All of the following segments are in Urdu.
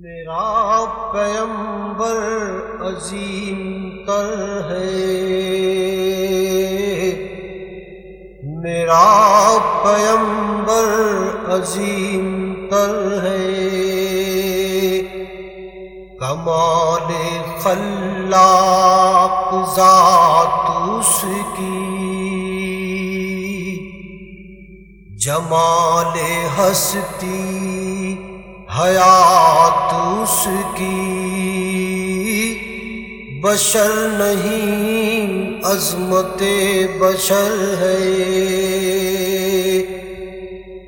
میرا پیمبر عظیم تر ہے۔ میرا پیمبر عظیم تر ہے۔ کمال خلاق ذات اس کی۔ جمال ہستی حیات اس کی بشر نہیں، عظمت بشر ہے۔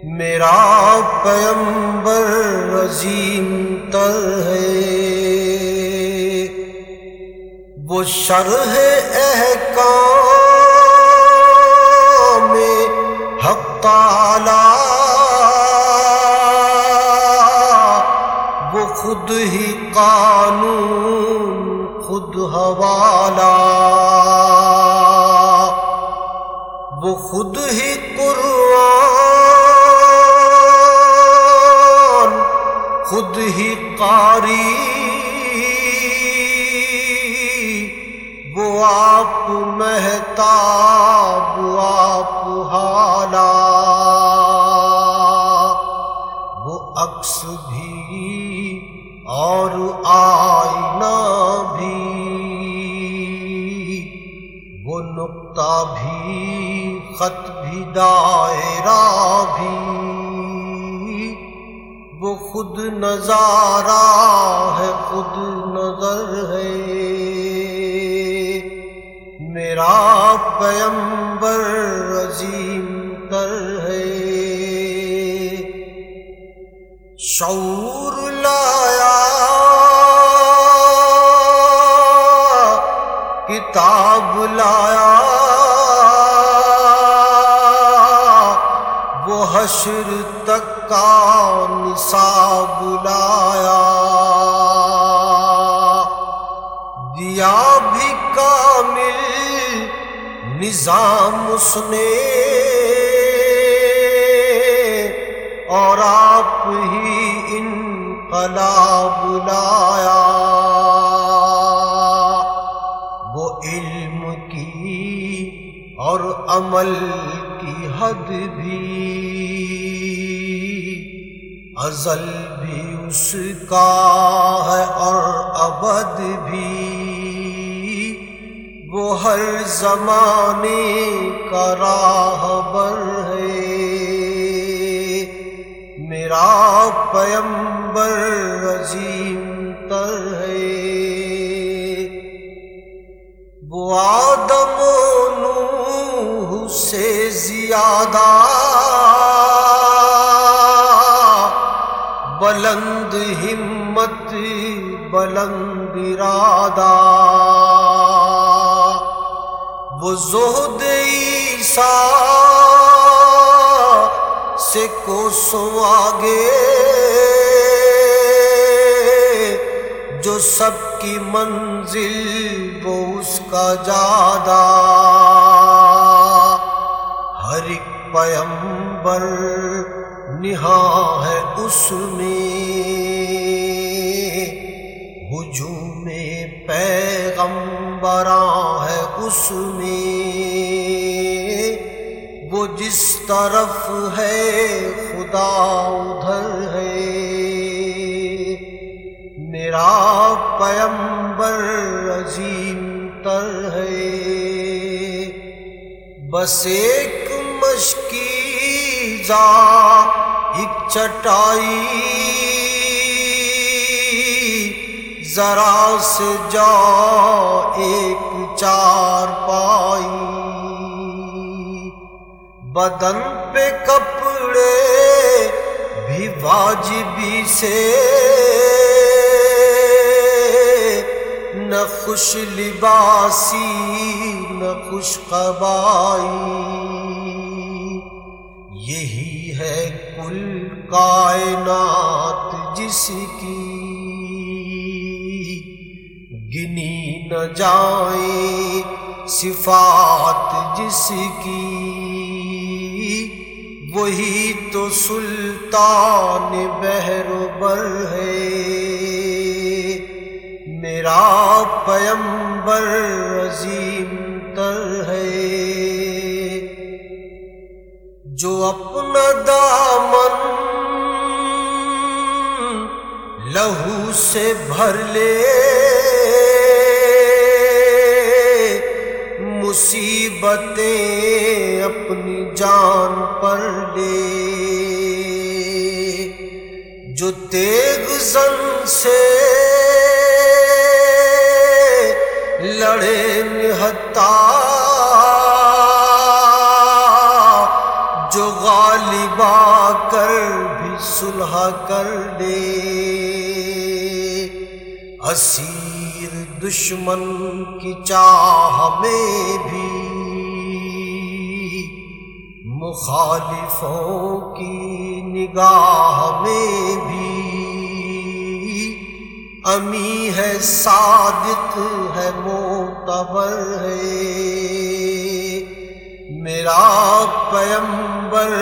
میرا پیمبر عظیم تر ہے۔ وہ شرح احکام میں حق تعالی خود ہی قانون، خود حوالہ۔ وہ خود ہی قرآن، خود ہی قاری۔ وہ آپ مہتاب آپ حالا۔ وہ عکس نظارہ ہے، خود نظر ہے۔ میرا پیمبر عظیم تر ہے۔ شعور لایا، کتاب لایا۔ وہ حشر تک کا نصاب لایا دیا بھی کامل نظام اس نے۔ اور آپ ہی انقلاب لایا۔ وہ علم کی اور عمل کی حد بھی۔ ازل بھی اس کا ہے اور ابد بھی۔ وہ ہر زمانے کا راہ بر ہے۔ میرا پیمبر عظیم تر ہے۔ وہ آدم و نوح سے زیادہ بلند ہمت، بلند ارادہ۔ وہ زہد عیسیٰ سے کو سو آگے جو سب کی منزل وہ اس کا جادہ۔ ہر ایک پیمبر نہا ہے اس میں۔ ہجوم پیغمبراں ہے اس میں۔ وہ جس طرف ہے، خدا ادھر ہے۔ میرا پیمبر عظیم تر ہے۔ بس ایک مشکی ایک چٹائی ذرا سے جا ایک چار پائی بدن پہ کپڑے بھی واجبی سے نہ خوش لباسی نہ خوش قبائی کائنات جس کی گنی نہ جائیں صفات جس کی وہی تو سلطان بہر بر ہے۔ میرا پیمبر عظیم تر ہے۔ جو اپنا دامن لہو سے بھر لے۔ مصیبتیں اپنی جان پر لے۔ جو تیگ زن سے لڑے نہتا اسیر دشمن کی چاہ میں بھی مخالفوں کی نگاہ میں بھی امی ہے صادق ہے معتبر ہے میرا پیمبر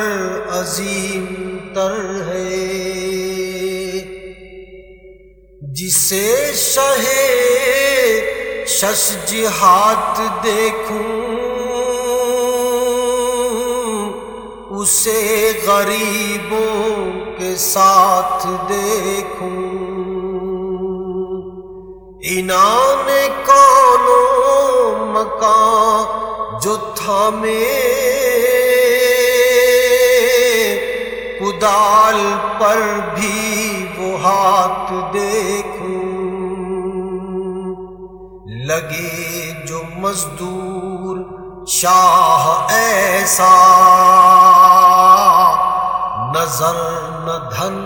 عظیم تر ہے جسے شہ شش جہات دیکھوں، اسے غریبوں کے ساتھ دیکھوں۔ انان کون مکان جو تھا میں، کدال پر بھی وہ ہاتھ دیکھوں۔ لگے جو مزدور شاہ ایسا نظر نہ دھن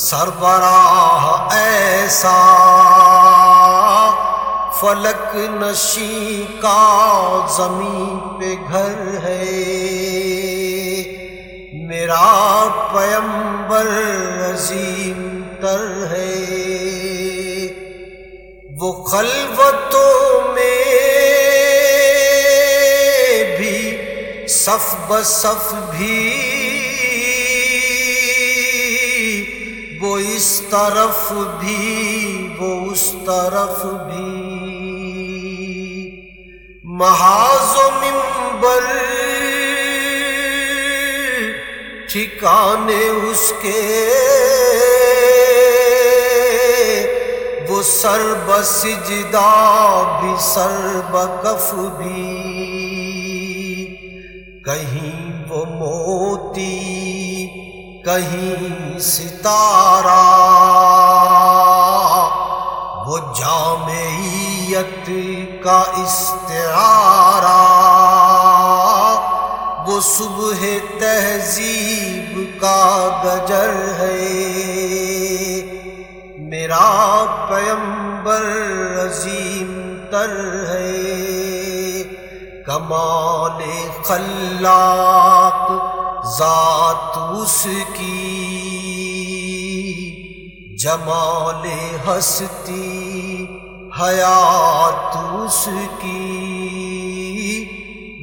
سربراہ ایسا فلک نشی کا زمین پہ گھر ہے میرا پیمبر عظیم تر ہے وہ خلوتوں صف بصف بھی وہ اس طرف بھی، وہ اس طرف بھی۔ محاذ و ممبر ٹھکانے اس کے۔ وہ سر بسجدہ بھی سر بکف بھی۔ کہیں وہ موتی، کہیں ستارہ۔ وہ جامعیت کا استعارہ۔ وہ صبح تہذیب کا گجر ہے۔ میرا پیمبر عظیم تر ہے۔ کمال خلاق ذات اس کی جمال ہستی حیات اس کی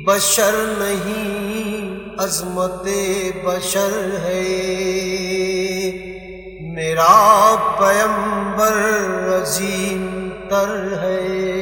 بشر نہیں، عظمت بشر ہے۔ میرا پیمبر عظیم تر ہے۔